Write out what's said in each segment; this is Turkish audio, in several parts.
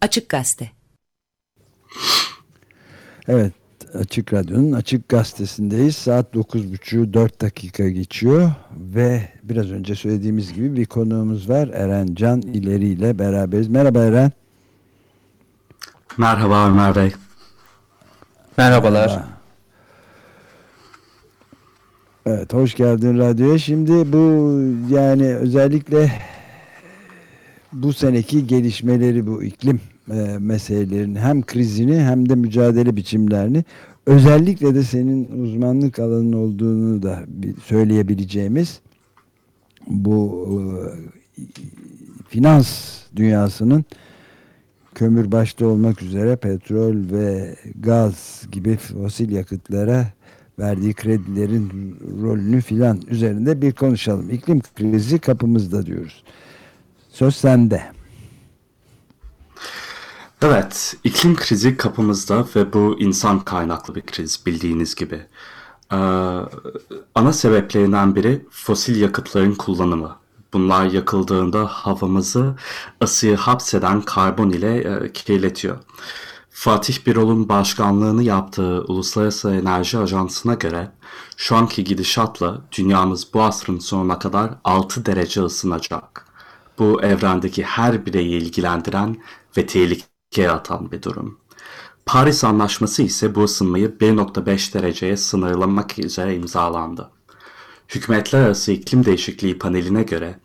Açık Gazete. Evet, Açık Radyo'nun Açık Gazetesi'ndeyiz. Saat 9.30 4 dakika geçiyor ve biraz önce söylediğimiz gibi bir konuğumuz var. Eren Can İleri ile beraberiz. Merhaba Eren. Merhaba Ömer Bey. Merhabalar. Merhaba. Evet, hoş geldin radyoya. Şimdi bu yani özellikle bu seneki gelişmeleri bu iklim e, meselelerini hem krizini hem de mücadele biçimlerini özellikle de senin uzmanlık alanın olduğunu da söyleyebileceğimiz bu e, finans dünyasının kömür başta olmak üzere petrol ve gaz gibi fosil yakıtlara verdiği kredilerin rolünü filan üzerinde bir konuşalım. İklim krizi kapımızda diyoruz. Söz sende. Evet, iklim krizi kapımızda ve bu insan kaynaklı bir kriz bildiğiniz gibi. Ee, ana sebeplerinden biri fosil yakıtların kullanımı. Bunlar yakıldığında havamızı ısıyı hapseden karbon ile e, kirletiyor. Fatih Birol'un başkanlığını yaptığı Uluslararası Enerji Ajansı'na göre şu anki gidişatla dünyamız bu asrın sonuna kadar 6 derece ısınacak. Bu evrendeki her bireyi ilgilendiren ve tehlikeye atan bir durum. Paris Anlaşması ise bu ısınmayı 1.5 dereceye sınırlamak üzere imzalandı. Hükümetler Arası İklim Değişikliği Paneli'ne göre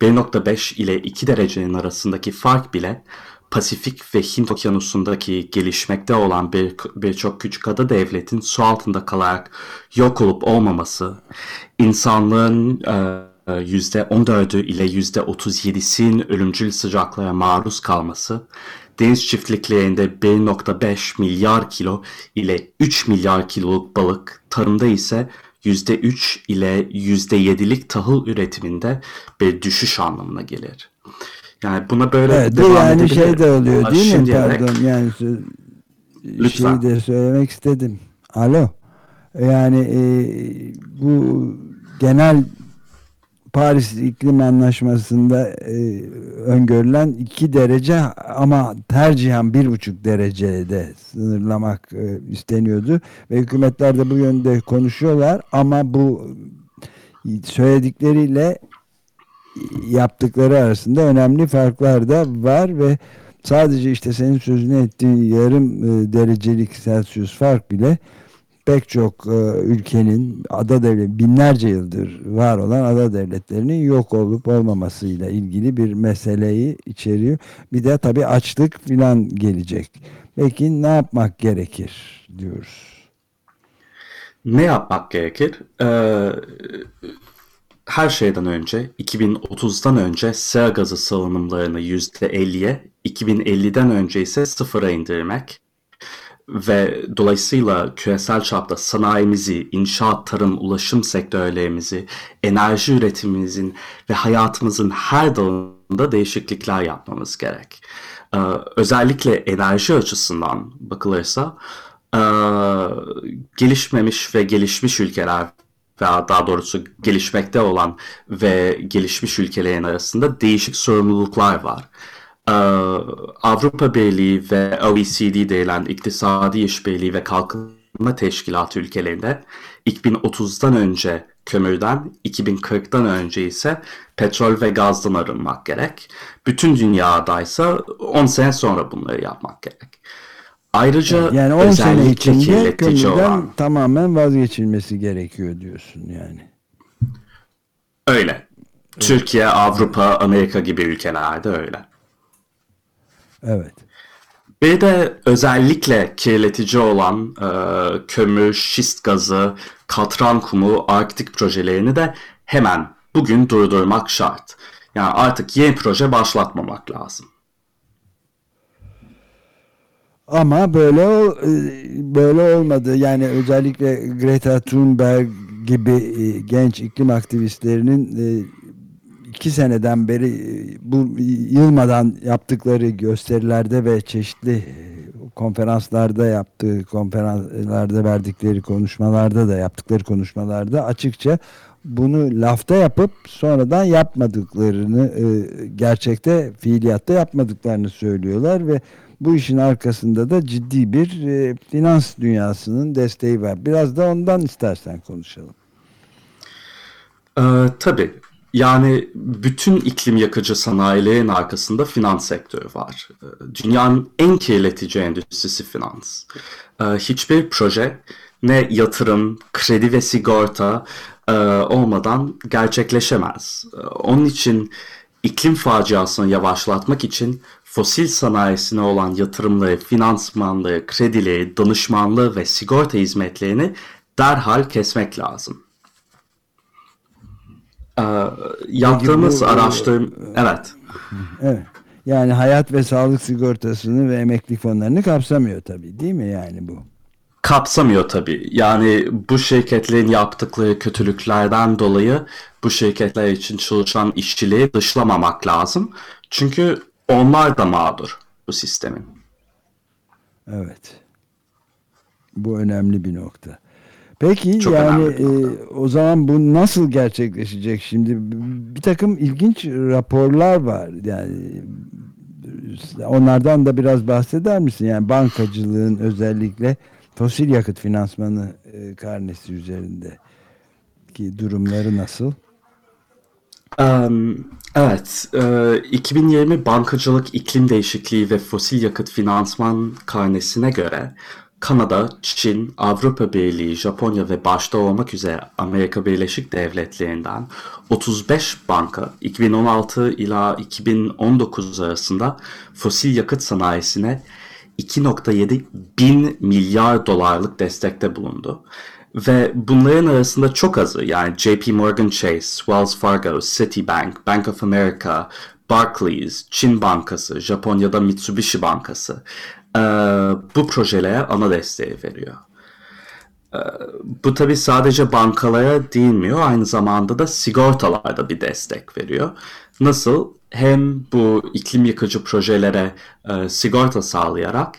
1.5 ile 2 derecenin arasındaki fark bile Pasifik ve Hint Okyanusu'ndaki gelişmekte olan bir birçok küçük ada devletin su altında kalarak yok olup olmaması, insanlığın e, %14'ü ile %37'sin ölümcül sıcaklara maruz kalması, deniz çiftliklerinde 1.5 milyar kilo ile 3 milyar kiloluk balık, tarımda ise %3 ile %7'lik tahıl üretiminde bir düşüş anlamına gelir. Yani buna böyle Evet, devam yani şey edebilirim. de oluyor Ama değil mi? Pardon yani Lütfen. şeyi de söylemek istedim. Alo. Yani e, bu genel Paris İklim Anlaşması'nda e, öngörülen 2 derece ama tercihen 1,5 derecede sınırlamak e, isteniyordu. Ve hükümetler de bu yönde konuşuyorlar ama bu söyledikleriyle yaptıkları arasında önemli farklar da var ve sadece işte senin sözünü ettiğin yarım e, derecelik Celsius fark bile pek çok e, ülkenin ada devlet binlerce yıldır var olan ada devletlerinin yok olup olmamasıyla ilgili bir meseleyi içeriyor. Bir de tabii açlık filan gelecek. Peki ne yapmak gerekir diyoruz. Ne yapmak gerekir? Ee, her şeyden önce 2030'dan önce sera gazı salınımlarını %50'ye, 2050'den önce ise sıfıra indirmek ve dolayısıyla küresel çapta sanayimizi, inşaat, tarım, ulaşım sektörlerimizi, enerji üretimimizin ve hayatımızın her dalında değişiklikler yapmamız gerek. Ee, özellikle enerji açısından bakılırsa e, gelişmemiş ve gelişmiş ülkeler veya daha doğrusu gelişmekte olan ve gelişmiş ülkelerin arasında değişik sorumluluklar var. Ee, Avrupa Birliği ve OECD denilen İktisadi İşbirliği ve Kalkınma Teşkilatı ülkelerinde 2030'dan önce kömürden, 2040'dan önce ise petrol ve gazdan arınmak gerek. Bütün dünyadaysa 10 sene sonra bunları yapmak gerek. Ayrıca Yani 10 sene içinde kömürden olan tamamen vazgeçilmesi gerekiyor diyorsun yani. öyle. Türkiye, Avrupa, Amerika gibi ülkelerde öyle. Evet. Bir de özellikle kirletici olan e, kömür, şist gazı, katran kumu, arktik projelerini de hemen bugün durdurmak şart. Yani artık yeni proje başlatmamak lazım. Ama böyle e, böyle olmadı. Yani özellikle Greta Thunberg gibi e, genç iklim aktivistlerinin e, iki seneden beri e, bu yılmadan yaptıkları gösterilerde ve çeşitli e, konferanslarda yaptığı konferanslarda verdikleri konuşmalarda da yaptıkları konuşmalarda açıkça bunu lafta yapıp sonradan yapmadıklarını e, gerçekte fiiliyatta yapmadıklarını söylüyorlar ve bu işin arkasında da ciddi bir finans dünyasının desteği var. Biraz da ondan istersen konuşalım. Ee, tabii. Yani bütün iklim yakıcı sanayilerin arkasında finans sektörü var. Ee, Dünyanın en kirletici endüstrisi finans. Ee, hiçbir proje ne yatırım, kredi ve sigorta e, olmadan gerçekleşemez. Ee, Onun için iklim faciasını yavaşlatmak için fosil sanayisine olan yatırımları, finansmanları, kredileri, danışmanlığı ve sigorta hizmetlerini derhal kesmek lazım. Ee, yaptığımız bu- araştırma evet Evet. Yani hayat ve sağlık sigortasını ve emeklilik fonlarını kapsamıyor tabii değil mi yani bu? kapsamıyor tabii. Yani bu şirketlerin yaptıkları kötülüklerden dolayı bu şirketler için çalışan işçileri dışlamamak lazım. Çünkü onlar da mağdur bu sistemin. Evet. Bu önemli bir nokta. Peki Çok yani e, o zaman bu nasıl gerçekleşecek şimdi? Bir takım ilginç raporlar var. Yani onlardan da biraz bahseder misin? Yani bankacılığın özellikle fosil yakıt finansmanı e, karnesi üzerinde ki durumları nasıl? Em, Evet, e, 2020 Bankacılık İklim Değişikliği ve Fosil Yakıt Finansman Karnesi'ne göre Kanada, Çin, Avrupa Birliği, Japonya ve başta olmak üzere Amerika Birleşik Devletleri'nden 35 banka 2016 ila 2019 arasında fosil yakıt sanayisine 2.7 bin milyar dolarlık destekte bulundu. Ve bunların arasında çok azı yani JP Morgan Chase, Wells Fargo, Citibank, Bank of America, Barclays, Çin Bankası, Japonya'da Mitsubishi Bankası eee, bu projelere ana desteği veriyor. Eee, bu tabi sadece bankalara değinmiyor aynı zamanda da sigortalar da bir destek veriyor. Nasıl? Hem bu iklim yıkıcı projelere eee, sigorta sağlayarak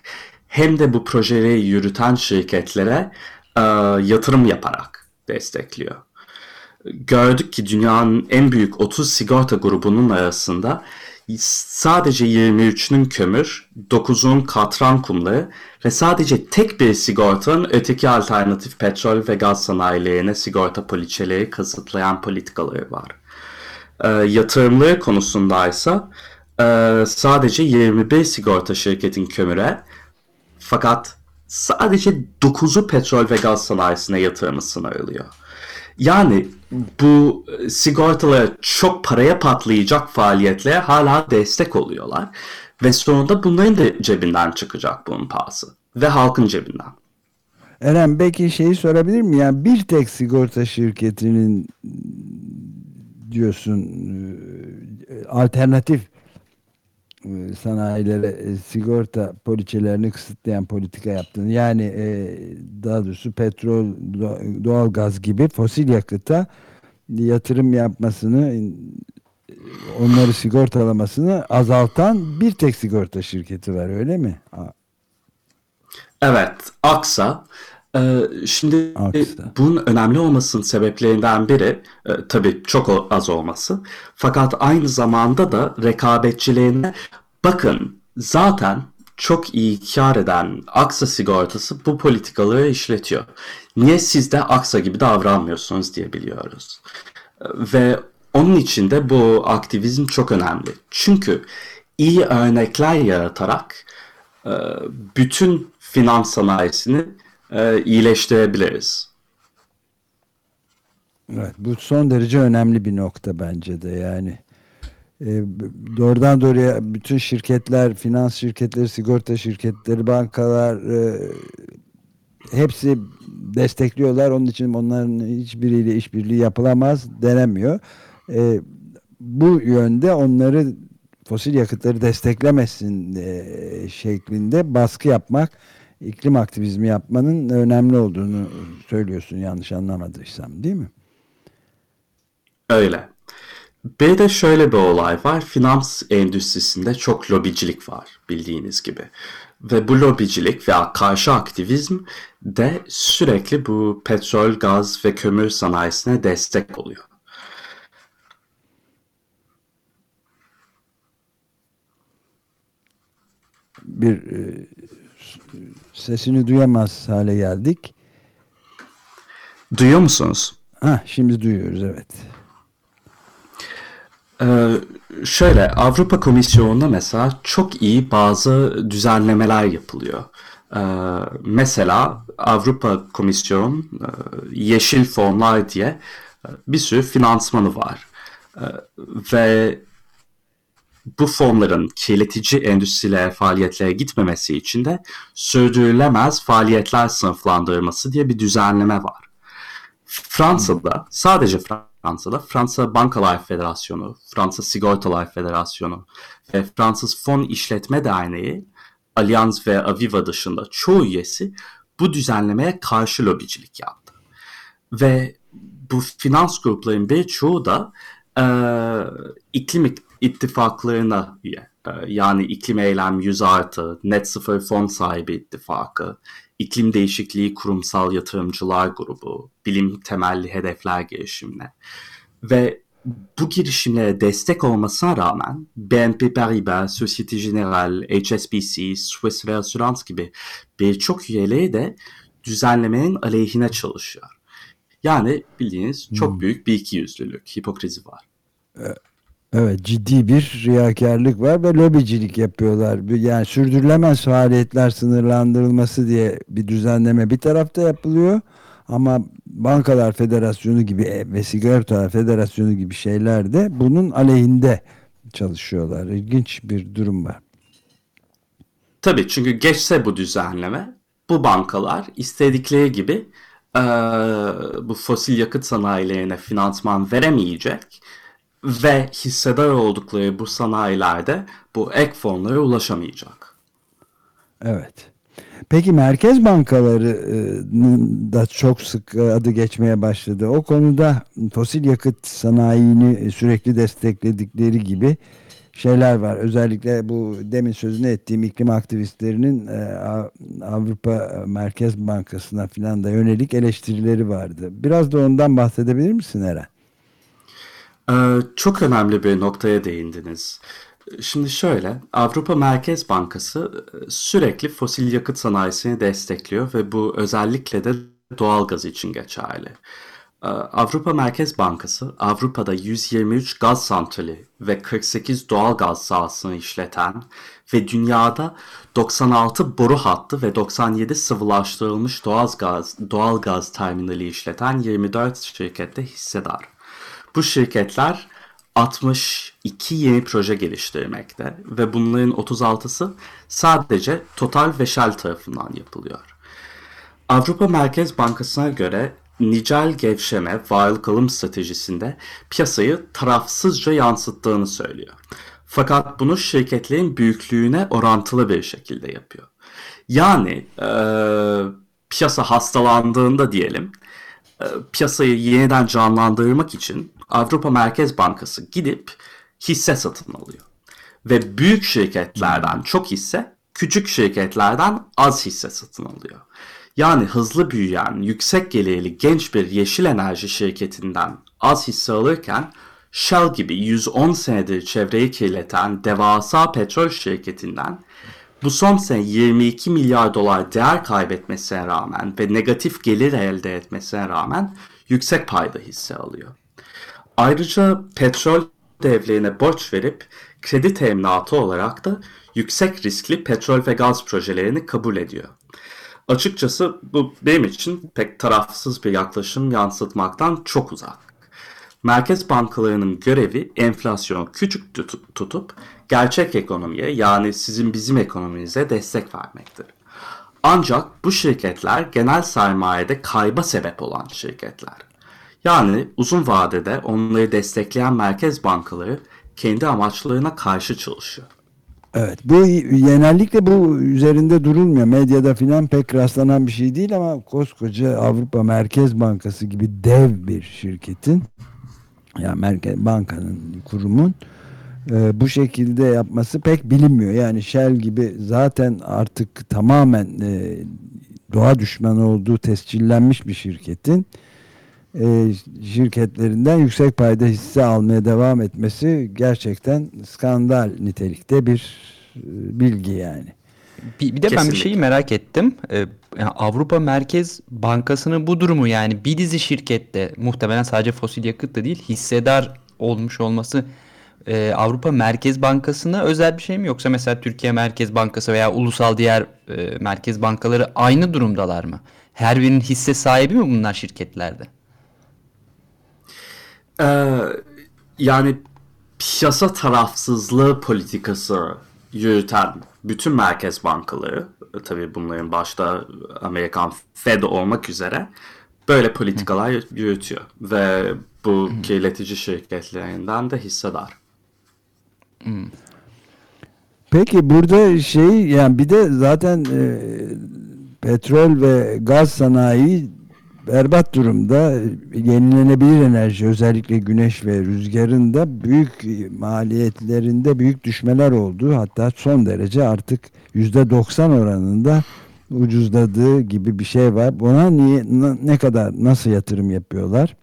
hem de bu projeleri yürüten şirketlere eee, yatırım yaparak destekliyor. Gördük ki dünyanın en büyük 30 sigorta grubunun arasında sadece 23'ünün kömür, 9'unun katran kumları ve sadece tek bir sigortanın öteki alternatif petrol ve gaz sanayilerine sigorta poliçeleri kısıtlayan politikaları var. Ee, yatırımları konusundaysa e, sadece 21 sigorta şirketin kömüre fakat sadece 9'u petrol ve gaz sanayisine yatırımı sınırlıyor. Yani bu e, sigortalara çok paraya patlayacak faaliyetlere hala destek oluyorlar. Ve sonunda bunların da cebinden çıkacak bunun pahası. Ve halkın cebinden. Eren belki şeyi sorabilir mi? Yani bir tek sigorta şirketinin diyorsun e, alternatif sanayilere e, sigorta poliçelerini kısıtlayan politika yaptığını yani e, daha doğrusu petrol, do- doğalgaz gibi fosil yakıta yatırım yapmasını e, onları sigortalamasını azaltan bir tek sigorta şirketi var öyle mi? Evet, Aksa. Ee, şimdi Aksa. bunun önemli olmasının sebeplerinden biri e, tabii çok az olması. Fakat aynı zamanda da rekabetçilerine bakın zaten çok iyi kar eden Aksa sigortası bu politikaları işletiyor. Niye siz de Aksa gibi davranmıyorsunuz diye biliyoruz. Ve onun için de bu aktivizm çok önemli. Çünkü iyi örnekler yaratarak e, bütün finans sanayisini e, iyileştirebiliriz. Evet, bu son derece önemli bir nokta bence de yani. E, doğrudan doğruya bütün şirketler, finans şirketleri, sigorta şirketleri, bankalar e, hepsi destekliyorlar. Onun için onların hiçbiriyle işbirliği yapılamaz denemiyor. E, bu yönde onları fosil yakıtları desteklemesin e, şeklinde baskı yapmak, iklim aktivizmi yapmanın önemli olduğunu söylüyorsun yanlış anlamadıysam değil mi? Öyle. Bir de şöyle bir olay var. Finans endüstrisinde çok lobicilik var bildiğiniz gibi. Ve bu lobicilik veya karşı aktivizm de sürekli bu petrol, gaz ve kömür sanayisine destek oluyor. Bir e, sesini duyamaz hale geldik. Duyuyor musunuz? Ha şimdi duyuyoruz evet. Ee, şöyle Avrupa Komisyonu'nda mesela çok iyi bazı düzenlemeler yapılıyor. Ee, mesela Avrupa Komisyonu e, yeşil fonlar diye e, bir sürü finansmanı var. Ee, ve bu fonların kirletici endüstrilere faaliyetlere gitmemesi için de sürdürülemez faaliyetler sınıflandırılması diye bir düzenleme var. Fransa'da sadece Fransa'da Fransa Bankalar Federasyonu, Fransa Sigortalar Federasyonu ve Fransız Fon İşletme Derneği Allianz ve Aviva dışında çoğu üyesi bu düzenlemeye karşı lobicilik yaptı. Ve bu finans grupların birçoğu da e, iklim ittifaklarına. E, yani iklim eylem 100 artı, net sıfır fon sahibi ittifakı, iklim değişikliği kurumsal yatırımcılar grubu, bilim temelli hedefler girişimine. Ve bu girişimlere destek olmasına rağmen BNP Paribas, Societe Generale, HSBC, Swiss Assurance gibi birçok üyeleri de düzenlemenin aleyhine çalışıyor. Yani bildiğiniz çok büyük bir ikiyüzlülük, hipokrizi var. Evet ciddi bir riyakarlık var ve lobicilik yapıyorlar. Yani sürdürülemez faaliyetler sınırlandırılması diye bir düzenleme bir tarafta yapılıyor. Ama Bankalar Federasyonu gibi e, ve Sigortalar Federasyonu gibi şeyler de bunun aleyhinde çalışıyorlar. İlginç bir durum var. Tabii çünkü geçse bu düzenleme bu bankalar istedikleri gibi eee, bu fosil yakıt sanayilerine finansman veremeyecek ve hissedar oldukları bu sanayilerde bu ek fonlara ulaşamayacak. Evet. Peki merkez bankalarının da çok sık adı geçmeye başladı. O konuda fosil yakıt sanayini sürekli destekledikleri gibi şeyler var. Özellikle bu demin sözünü ettiğim iklim aktivistlerinin e, Avrupa Merkez Bankası'na falan da yönelik eleştirileri vardı. Biraz da ondan bahsedebilir misin Eren? Ee, çok önemli bir noktaya değindiniz. Şimdi şöyle, Avrupa Merkez Bankası e, sürekli fosil yakıt sanayisini destekliyor ve bu özellikle de doğalgaz için geçerli. Ee, Avrupa Merkez Bankası, Avrupa'da 123 gaz santrali ve 48 doğal gaz sahasını işleten ve dünyada 96 boru hattı ve 97 sıvılaştırılmış doğal gaz, doğal gaz terminali işleten 24 şirkette hissedar. Bu şirketler 62 yeni proje geliştirmekte ve bunların 36'sı sadece Total ve Shell tarafından yapılıyor. Avrupa Merkez Bankası'na göre nicel gevşeme varlık alım stratejisinde piyasayı tarafsızca yansıttığını söylüyor. Fakat bunu şirketlerin büyüklüğüne orantılı bir şekilde yapıyor. Yani eee, piyasa hastalandığında diyelim e, piyasayı yeniden canlandırmak için Avrupa Merkez Bankası gidip hisse satın alıyor. Ve büyük şirketlerden çok hisse, küçük şirketlerden az hisse satın alıyor. Yani hızlı büyüyen, yüksek gelirli genç bir yeşil enerji şirketinden az hisse alırken Shell gibi 110 senedir çevreyi kirleten devasa petrol şirketinden bu son sene 22 milyar dolar değer kaybetmesine rağmen ve negatif gelir elde etmesine rağmen yüksek payda hisse alıyor. Ayrıca petrol devlerine borç verip kredi teminatı olarak da yüksek riskli petrol ve gaz projelerini kabul ediyor. Açıkçası bu benim için pek tarafsız bir yaklaşım yansıtmaktan çok uzak. Merkez bankalarının görevi enflasyonu küçük tut- tutup gerçek ekonomiye yani sizin bizim ekonomimize destek vermektir. Ancak bu şirketler genel sermayede kayba sebep olan şirketler. Yani uzun vadede onları destekleyen merkez bankaları kendi amaçlarına karşı çalışıyor. Evet bu genellikle bu üzerinde durulmuyor. Medyada filan pek rastlanan bir şey değil ama koskoca Avrupa Merkez Bankası gibi dev bir şirketin yani merkez bankanın kurumun e, bu şekilde yapması pek bilinmiyor. Yani Shell gibi zaten artık tamamen e, doğa düşmanı olduğu tescillenmiş bir şirketin e, şirketlerinden yüksek payda hisse almaya devam etmesi gerçekten skandal nitelikte bir e, bilgi yani. Bir, bir de ben bir Kesinlikle. şeyi merak ettim. Ee, yani Avrupa Merkez Bankası'nın bu durumu yani bir dizi şirkette muhtemelen sadece fosil yakıt da değil hissedar olmuş olması e, Avrupa Merkez Bankası'na özel bir şey mi yoksa mesela Türkiye Merkez Bankası veya ulusal diğer e, merkez bankaları aynı durumdalar mı? Her birinin hisse sahibi mi bunlar şirketlerde? Ee, yani piyasa tarafsızlığı politikası yürüten bütün merkez bankaları, e, tabii bunların başta Amerikan Fed olmak üzere böyle politikalar yürütüyor ve bu kirletici şirketlerinden de hissedar. Peki burada şey yani bir de zaten e, petrol ve gaz sanayi berbat durumda. Yenilenebilir enerji özellikle güneş ve rüzgarın da büyük maliyetlerinde büyük düşmeler oldu. Hatta son derece artık %90 oranında ucuzladığı gibi bir şey var. Buna niye ne kadar nasıl yatırım yapıyorlar?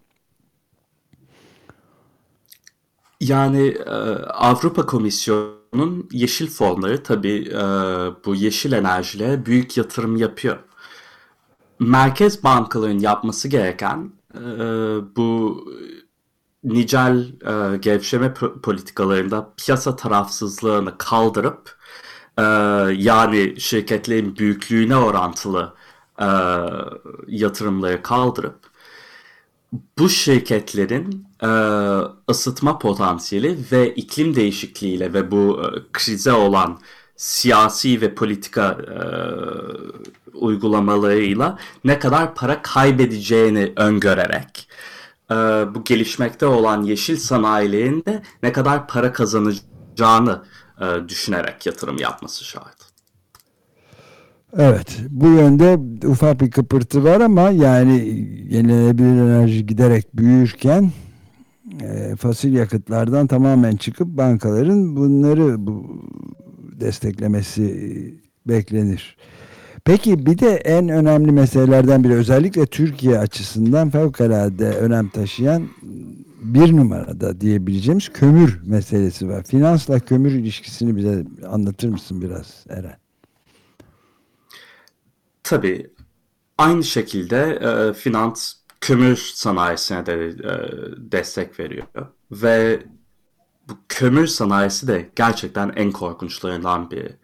Yani e, Avrupa Komisyonu'nun yeşil fonları tabii e, bu yeşil enerjilere büyük yatırım yapıyor. Merkez bankaların yapması gereken e, bu nicel e, gevşeme politikalarında piyasa tarafsızlığını kaldırıp e, yani şirketlerin büyüklüğüne orantılı e, yatırımları kaldırıp bu şirketlerin e, ısıtma potansiyeli ve iklim değişikliğiyle ve bu e, krize olan siyasi ve politika e, uygulamalarıyla ne kadar para kaybedeceğini öngörerek e, bu gelişmekte olan yeşil sanayilerin de ne kadar para kazanacağını e, düşünerek yatırım yapması şart. Evet, bu yönde ufak bir kıpırtı var ama yani yenilenebilir enerji giderek büyürken e, fosil yakıtlardan tamamen çıkıp bankaların bunları bu desteklemesi beklenir. Peki bir de en önemli meselelerden biri özellikle Türkiye açısından fevkalade önem taşıyan bir numarada diyebileceğimiz kömür meselesi var. Finansla kömür ilişkisini bize anlatır mısın biraz Eren? Tabii aynı şekilde e, finans kömür sanayisine de e, destek veriyor ve bu kömür sanayisi de gerçekten en korkunçlarından biri.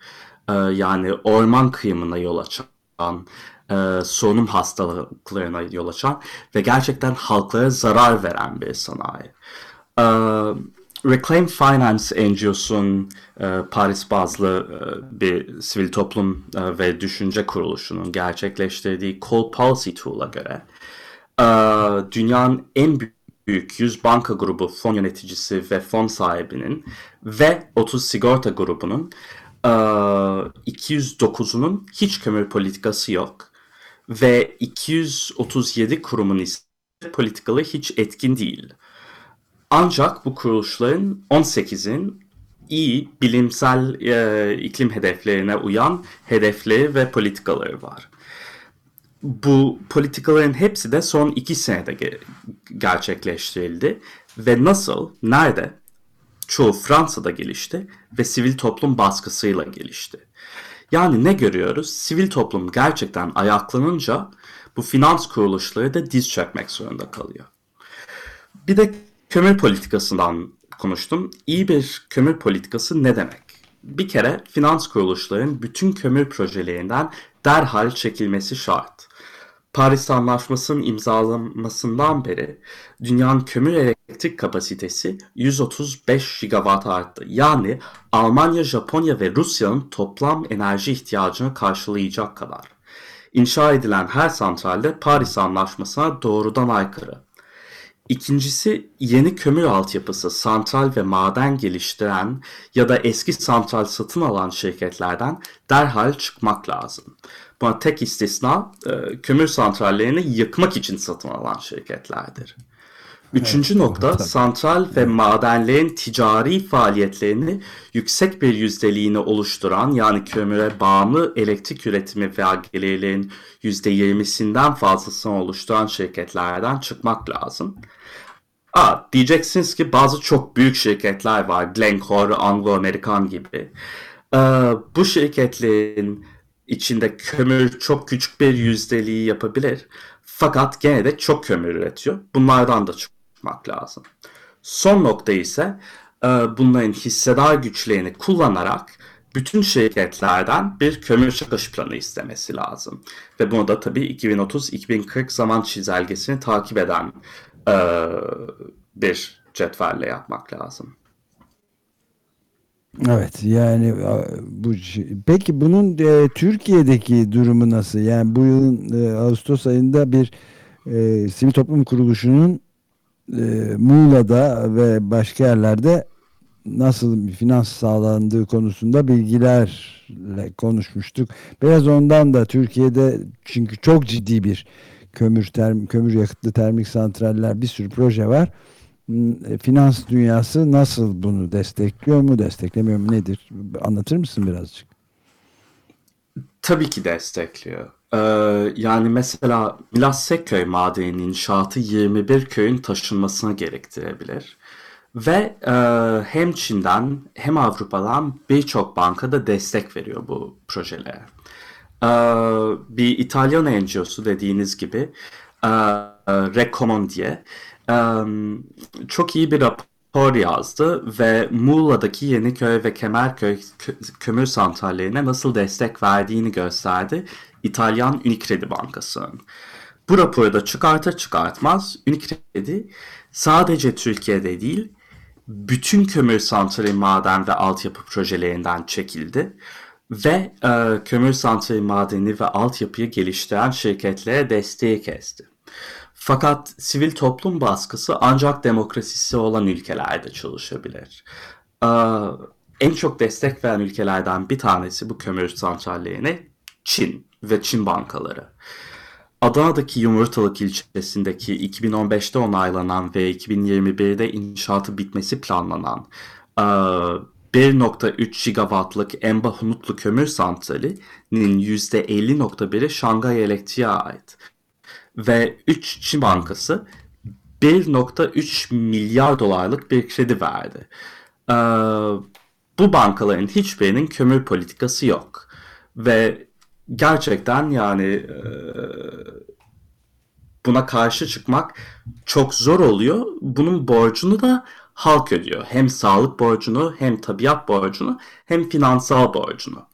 E, yani orman kıyımına yol açan, e, solunum hastalıklarına yol açan ve gerçekten halklara zarar veren bir sanayi. E, Reclaim Finance NGO'sun e, Paris bazlı e, bir sivil toplum e, ve düşünce kuruluşunun gerçekleştirdiği Coal Policy Tool'a göre e, dünyanın en büyük 100 banka grubu fon yöneticisi ve fon sahibinin ve 30 sigorta grubunun e, 209'unun hiç kömür politikası yok ve 237 kurumun ise politikalı hiç etkin değil. Ancak bu kuruluşların 18'in iyi bilimsel e, iklim hedeflerine uyan hedefleri ve politikaları var. Bu politikaların hepsi de son iki senede ge- gerçekleştirildi ve nasıl, nerede? Çoğu Fransa'da gelişti ve sivil toplum baskısıyla gelişti. Yani ne görüyoruz? Sivil toplum gerçekten ayaklanınca bu finans kuruluşları da diz çökmek zorunda kalıyor. Bir de kömür politikasından konuştum. İyi bir kömür politikası ne demek? Bir kere finans kuruluşların bütün kömür projelerinden derhal çekilmesi şart. Paris Anlaşması'nın imzalanmasından beri dünyanın kömür elektrik kapasitesi 135 gigawatt arttı. Yani Almanya, Japonya ve Rusya'nın toplam enerji ihtiyacını karşılayacak kadar. İnşa edilen her santralde Paris Anlaşması'na doğrudan aykırı. İkincisi yeni kömür altyapısı, santral ve maden geliştiren ya da eski santral satın alan şirketlerden derhal çıkmak lazım. Buna tek istisna e, kömür santrallerini yıkmak için satın alan şirketlerdir. Üçüncü nokta tabii. santral ve madenlerin ticari faaliyetlerini yüksek bir yüzdeliğini oluşturan yani kömüre bağımlı elektrik üretimi vergilerinin %20'sinden fazlasını oluşturan şirketlerden çıkmak lazım. Aa, diyeceksiniz ki bazı çok büyük şirketler var. Glencore, Anglo-American gibi. Ee, bu şirketlerin içinde kömür çok küçük bir yüzdeliği yapabilir. Fakat gene de çok kömür üretiyor. Bunlardan da çıkmak lazım. Son nokta ise e, bunların hissedar güçlerini kullanarak bütün şirketlerden bir kömür çıkış planı istemesi lazım. Ve bunu da tabii 2030-2040 zaman çizelgesini takip eden e, bir cetvelle yapmak lazım. Evet yani a, bu peki bunun e, Türkiye'deki durumu nasıl? Yani bu yılın e, Ağustos ayında bir e, sivil toplum kuruluşunun e, Muğla'da ve başka yerlerde nasıl finans sağlandığı konusunda bilgilerle konuşmuştuk. Biraz ondan da Türkiye'de çünkü çok ciddi bir kömür term, kömür yakıtlı termik santraller bir sürü proje var. E, Finans dünyası nasıl bunu destekliyor mu, desteklemiyor mu nedir? Anlatır mısın birazcık? Tabii ki destekliyor. Ee, yani mesela Milas Sekköy madeninin inşaatı 21 köyün taşınmasına gerektirebilir. Ve e, hem Çin'den hem Avrupa'dan birçok banka da destek veriyor bu projelere. Ee, bir İtalyan NGO'su dediğiniz gibi e, Recommon diye e, çok iyi bir rapor yazdı ve Muğla'daki Yeniköy ve Kemerköy kö- kömür santrallerine nasıl destek verdiğini gösterdi İtalyan Unicredit Bankası'nın. Bu raporu da çıkartır çıkartmaz Unicredit sadece Türkiye'de değil bütün kömür santrali maden ve altyapı projelerinden çekildi ve e, kömür santrali madeni ve altyapıyı geliştiren şirketlere desteği kesti. Fakat sivil toplum baskısı ancak demokrasisi olan ülkelerde çalışabilir. Ee, en çok destek veren ülkelerden bir tanesi bu kömür santrallerine Çin ve Çin bankaları. Adana'daki Yumurtalık ilçesindeki 2015'te onaylanan ve 2021'de inşaatı bitmesi planlanan e, 1.3 gigawattlık Emba Hunutlu kömür santralinin %50.1'i Şangay Elektriğe ait ve 3 Çin Bankası 1.3 milyar dolarlık bir kredi verdi. Ee, bu bankaların hiçbirinin kömür politikası yok. Ve gerçekten yani e, buna karşı çıkmak çok zor oluyor. Bunun borcunu da halk ödüyor. Hem sağlık borcunu, hem tabiat borcunu, hem finansal borcunu.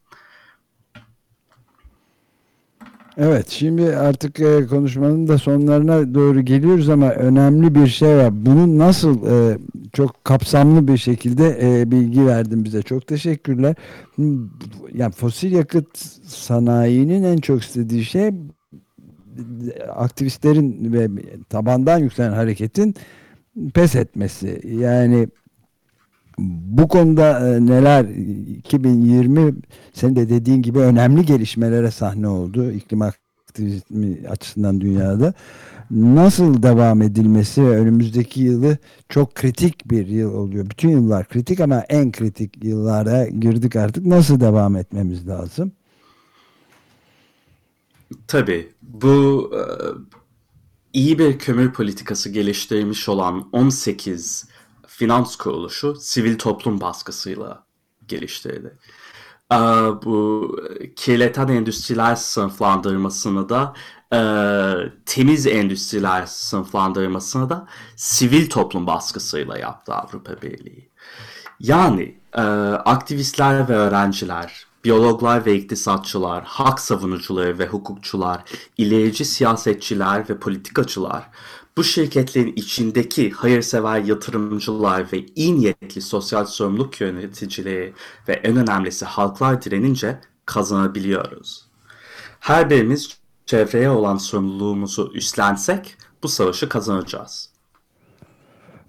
Evet, şimdi artık e, konuşmanın da sonlarına doğru geliyoruz ama önemli bir şey var. Bunu nasıl e, çok kapsamlı bir şekilde e, bilgi verdin bize. Çok teşekkürler. Yani fosil yakıt sanayinin en çok istediği şey aktivistlerin ve tabandan yükselen hareketin pes etmesi. Yani bu konuda e, neler 2020 senin de dediğin gibi önemli gelişmelere sahne oldu iklim aktivizmi açısından dünyada. Nasıl devam edilmesi önümüzdeki yılı çok kritik bir yıl oluyor. Bütün yıllar kritik ama en kritik yıllara girdik artık. Nasıl devam etmemiz lazım? Tabii bu e, iyi bir kömür politikası geliştirmiş olan 18 finans kuruluşu sivil toplum baskısıyla geliştirdi. E, bu kirleten endüstriler sınıflandırmasını da e, temiz endüstriler sınıflandırmasını da sivil toplum baskısıyla yaptı Avrupa Birliği. Yani e, aktivistler ve öğrenciler, biyologlar ve iktisatçılar, hak savunucuları ve hukukçular, ilerici siyasetçiler ve politikacılar, bu şirketlerin içindeki hayırsever yatırımcılar ve iyi niyetli sosyal sorumluluk yöneticileri ve en önemlisi halklar direnince kazanabiliyoruz. Her birimiz çevreye olan sorumluluğumuzu üstlensek bu savaşı kazanacağız.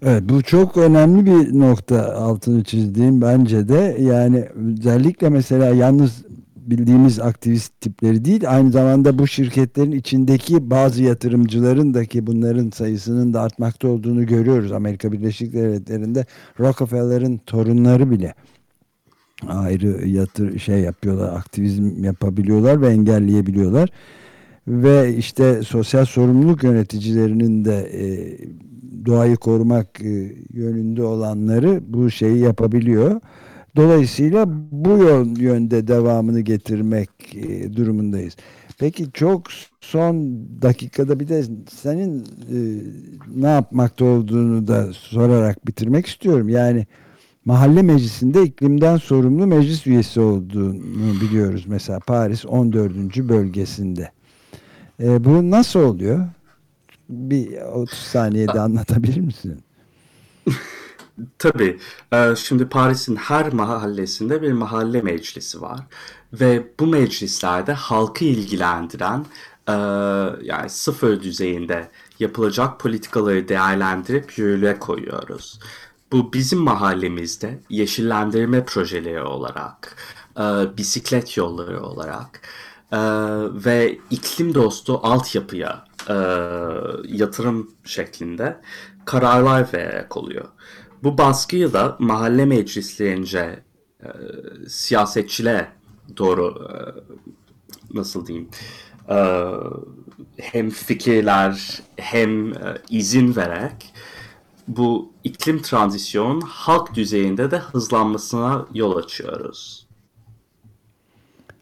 Evet bu çok önemli bir nokta altını çizdiğim bence de yani özellikle mesela yalnız bildiğimiz aktivist tipleri değil aynı zamanda bu şirketlerin içindeki bazı yatırımcıların da ki bunların sayısının da artmakta olduğunu görüyoruz. Amerika Birleşik Devletleri'nde Rockefeller'ın torunları bile ayrı yatır şey yapıyorlar, aktivizm yapabiliyorlar ve engelleyebiliyorlar. Ve işte sosyal sorumluluk yöneticilerinin de e, doğayı korumak e, yönünde olanları bu şeyi yapabiliyor. Dolayısıyla bu yön, yönde devamını getirmek e, durumundayız. Peki çok son dakikada bir de senin e, ne yapmakta olduğunu da sorarak bitirmek istiyorum. Yani mahalle meclisinde iklimden sorumlu meclis üyesi olduğunu biliyoruz. Mesela Paris 14. bölgesinde. E, bu nasıl oluyor? Bir 30 saniyede anlatabilir misin? Tabii. Ee, Şimdi Paris'in her mahallesinde bir mahalle meclisi var ve bu meclislerde halkı ilgilendiren e, yani sıfır düzeyinde yapılacak politikaları değerlendirip yürürlüğe koyuyoruz. Bu bizim mahallemizde yeşillendirme projeleri olarak, e, bisiklet yolları olarak e, ve iklim dostu altyapıya e, yatırım şeklinde kararlar vererek oluyor. Bu baskıyı da mahalle meclislerince e, siyasetçilere doğru e, nasıl diyeyim e, hem fikirler hem e, izin vererek bu iklim tranzisyon halk düzeyinde de hızlanmasına yol açıyoruz.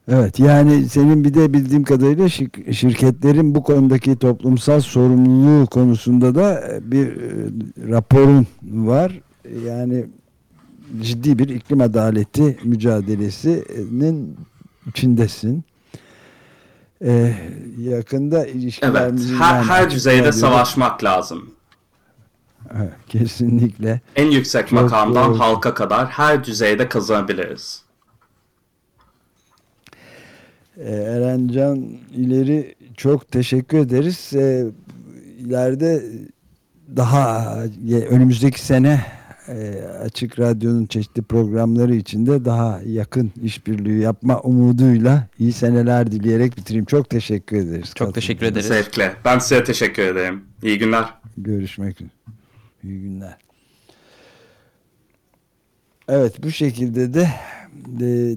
Evet yani senin bir de bildiğim kadarıyla şir- şirketlerin bu konudaki toplumsal sorumluluğu konusunda da bir e, raporun var. Yani ciddi bir iklim adaleti mücadelesinin içindesin. Ee, yakında Evet, ilişkilerimizi her, her düzeyde savaşmak lazım. Evet, kesinlikle. En yüksek Çok makamdan doğru. halka kadar her düzeyde kazanabiliriz. Ee, Erencan ileri çok teşekkür ederiz. Ee, ileride daha ye- önümüzdeki sene e, Açık Radyo'nun çeşitli programları içinde daha yakın işbirliği yapma umuduyla iyi seneler dileyerek bitireyim. Çok teşekkür ederiz. Çok teşekkür ederiz. Zevkle. Ben size teşekkür ederim. İyi günler. Görüşmek üzere. İyi günler. Evet bu şekilde de e,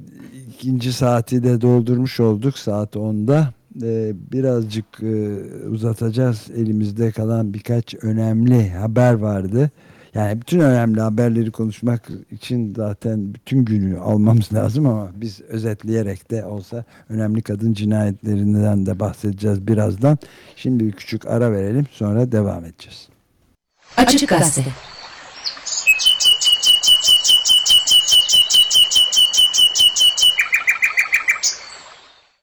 ikinci saati de doldurmuş olduk saat 10'da. E, birazcık e, uzatacağız elimizde kalan birkaç önemli haber vardı. Yani bütün önemli haberleri konuşmak için zaten bütün günü almamız lazım ama biz özetleyerek de olsa önemli kadın cinayetlerinden de bahsedeceğiz birazdan. Şimdi bir küçük ara verelim sonra devam edeceğiz. Açık Gazete